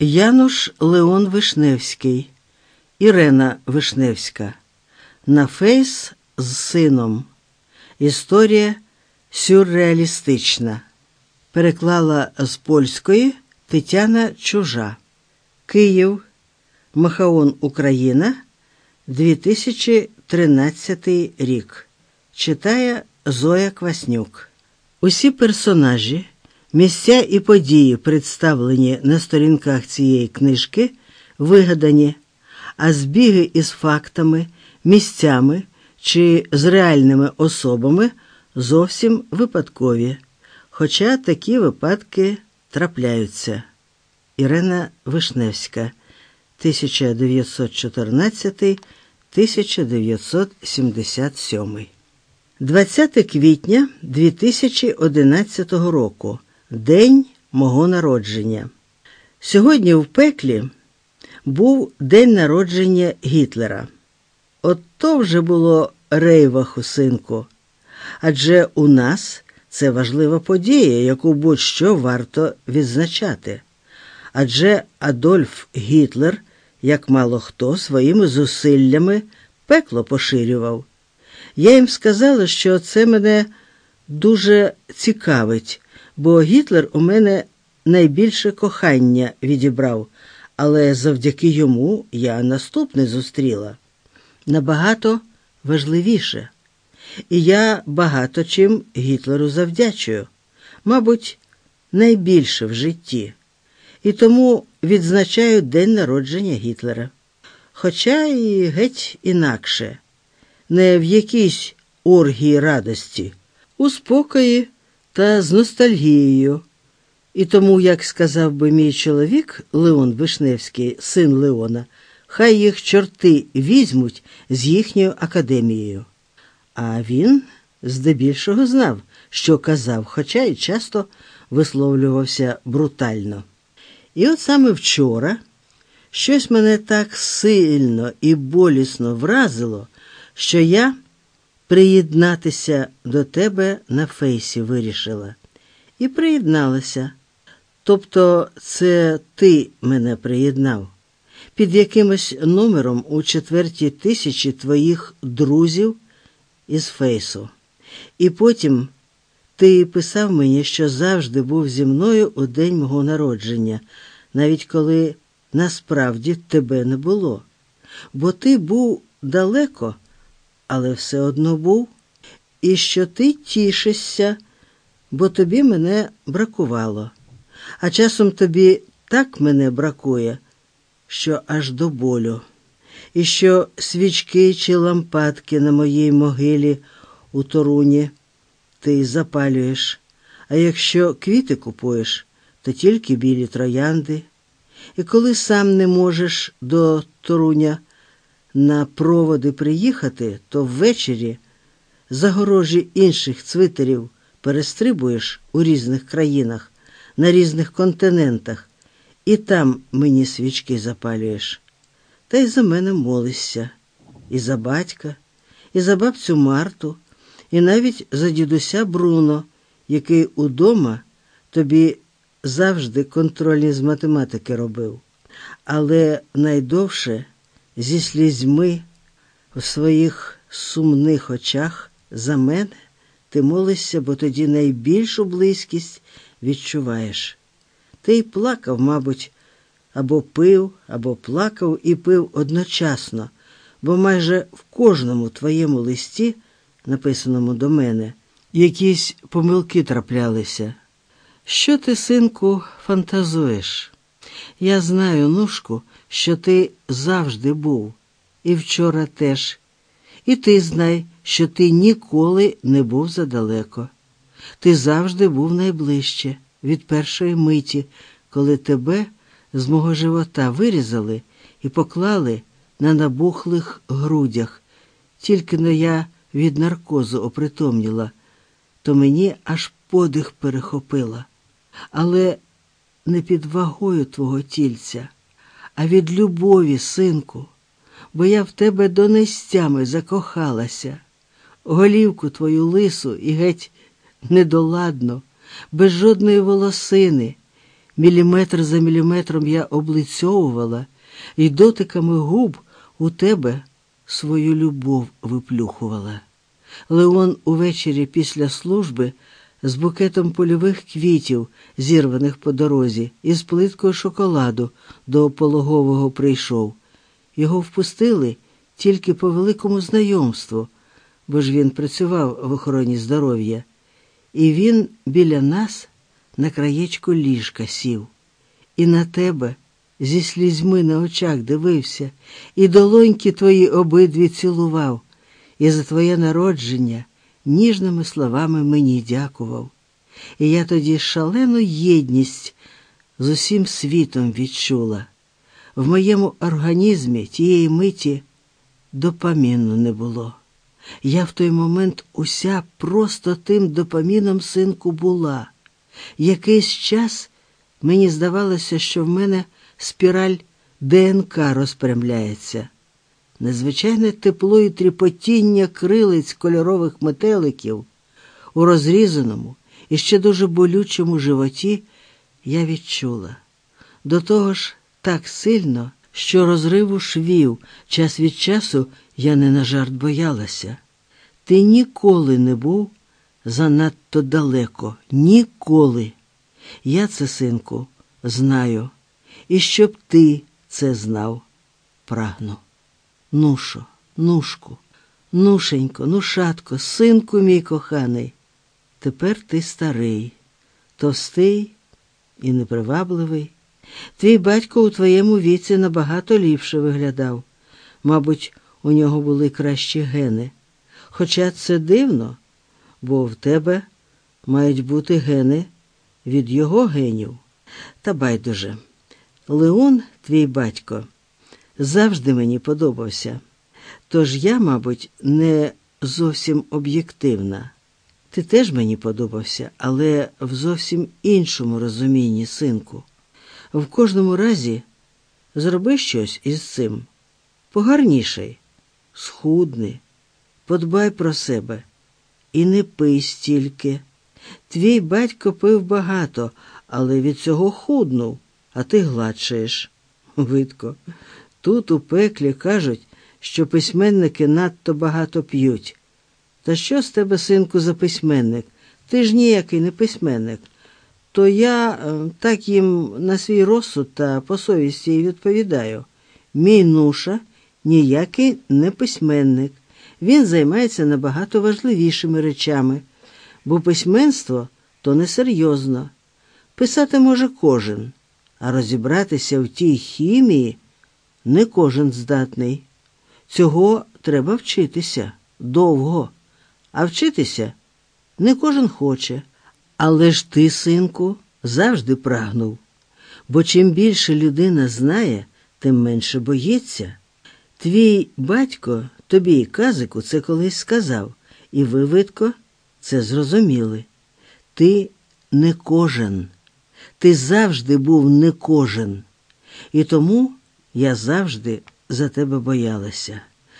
Януш Леон Вишневський, Ірена Вишневська. На face з сином. Історія сюрреалістична. Переклала з польської Тетяна Чужа. Київ. Махаон Україна. 2013 рік. Читає Зоя Кваснюк. Усі персонажі, місця і події, представлені на сторінках цієї книжки, вигадані, а збіги із фактами, місцями чи з реальними особами зовсім випадкові. Хоча такі випадки трапляються. Ірена Вишневська, 1914-1977 20 квітня 2011 року День мого народження. Сьогодні в пеклі був день народження Гітлера. От то вже було рейваху, синку. Адже у нас це важлива подія, яку будь-що варто відзначати. Адже Адольф Гітлер, як мало хто, своїми зусиллями пекло поширював. Я їм сказала, що це мене дуже цікавить, бо Гітлер у мене найбільше кохання відібрав, але завдяки йому я наступне зустріла. Набагато важливіше. І я багато чим Гітлеру завдячую, мабуть, найбільше в житті. І тому відзначаю день народження Гітлера. Хоча і геть інакше не в якійсь оргії радості, у спокої та з ностальгією. І тому, як сказав би мій чоловік Леон Вишневський, син Леона, хай їх чорти візьмуть з їхньою академією. А він здебільшого знав, що казав, хоча й часто висловлювався брутально. І от саме вчора щось мене так сильно і болісно вразило що я приєднатися до тебе на фейсі вирішила. І приєдналася. Тобто це ти мене приєднав, під якимось номером у четвертій тисячі твоїх друзів із фейсу. І потім ти писав мені, що завжди був зі мною у день мого народження, навіть коли насправді тебе не було. Бо ти був далеко але все одно був, і що ти тішишся, бо тобі мене бракувало. А часом тобі так мене бракує, що аж до болю, і що свічки чи лампадки на моїй могилі у торуні ти запалюєш, а якщо квіти купуєш, то тільки білі троянди. І коли сам не можеш до торуня на проводи приїхати, то ввечері загорожі інших цвитерів перестрибуєш у різних країнах, на різних континентах, і там мені свічки запалюєш. Та й за мене молишся, і за батька, і за бабцю Марту, і навіть за дідуся Бруно, який удома тобі завжди контрольні з математики робив. Але найдовше зі слізьми у своїх сумних очах за мене ти молишся, бо тоді найбільшу близькість відчуваєш. Ти й плакав, мабуть, або пив, або плакав і пив одночасно, бо майже в кожному твоєму листі, написаному до мене, якісь помилки траплялися. Що ти, синку, фантазуєш? Я знаю, нушку, що ти завжди був, і вчора теж. І ти знай, що ти ніколи не був задалеко. Ти завжди був найближче від першої миті, коли тебе з мого живота вирізали і поклали на набухлих грудях. Тільки но я від наркозу опритомніла, то мені аж подих перехопила. Але не під вагою твого тільця, а від любові, синку, бо я в тебе донестями закохалася, голівку твою лису і геть недоладно, без жодної волосини, Міліметр за міліметром я облицьовувала і дотиками губ у тебе свою любов виплюхувала. Леон увечері після служби з букетом польових квітів, зірваних по дорозі, і з плиткою шоколаду до пологового прийшов. Його впустили тільки по великому знайомству, бо ж він працював в охороні здоров'я, і він біля нас на краєчку ліжка сів, і на тебе зі слізьми на очах дивився, і долоньки твої обидві цілував, і за твоє народження ніжними словами мені дякував. І я тоді шалену єдність з усім світом відчула. В моєму організмі тієї миті допаміну не було. Я в той момент уся просто тим допаміном синку була. Якийсь час мені здавалося, що в мене спіраль ДНК розпрямляється. Незвичайне тепло і тріпотіння крилиць кольорових метеликів у розрізаному і ще дуже болючому животі я відчула. До того ж, так сильно, що розриву швів час від часу я не на жарт боялася. Ти ніколи не був занадто далеко, ніколи. Я це, синку, знаю, і щоб ти це знав, прагну. Нушо, нушку, нушенько, нушатко, синку мій коханий. Тепер ти старий, товстий і непривабливий. Твій батько у твоєму віці набагато ліпше виглядав. Мабуть, у нього були кращі гени. Хоча це дивно, бо в тебе мають бути гени від його генів. Та байдуже. Леон, твій батько, завжди мені подобався. Тож я, мабуть, не зовсім об'єктивна. Ти теж мені подобався, але в зовсім іншому розумінні, синку. В кожному разі зроби щось із цим. Погарнішай, схудни, подбай про себе і не пий стільки. Твій батько пив багато, але від цього худнув, а ти гладшаєш. Видко, тут у пеклі кажуть, що письменники надто багато п'ють. Та що з тебе, синку, за письменник? Ти ж ніякий не письменник. То я е, так їм на свій розсуд та по совісті й відповідаю. Мій нуша ніякий не письменник. Він займається набагато важливішими речами, бо письменство то несерйозно. Писати може кожен, а розібратися в тій хімії не кожен здатний. Цього треба вчитися довго, а вчитися не кожен хоче. Але ж ти, синку, завжди прагнув, бо чим більше людина знає, тим менше боїться. Твій батько тобі, казику, це колись сказав, і ви, видко, це зрозуміли. Ти не кожен, ти завжди був не кожен, і тому я завжди за тебе боялася.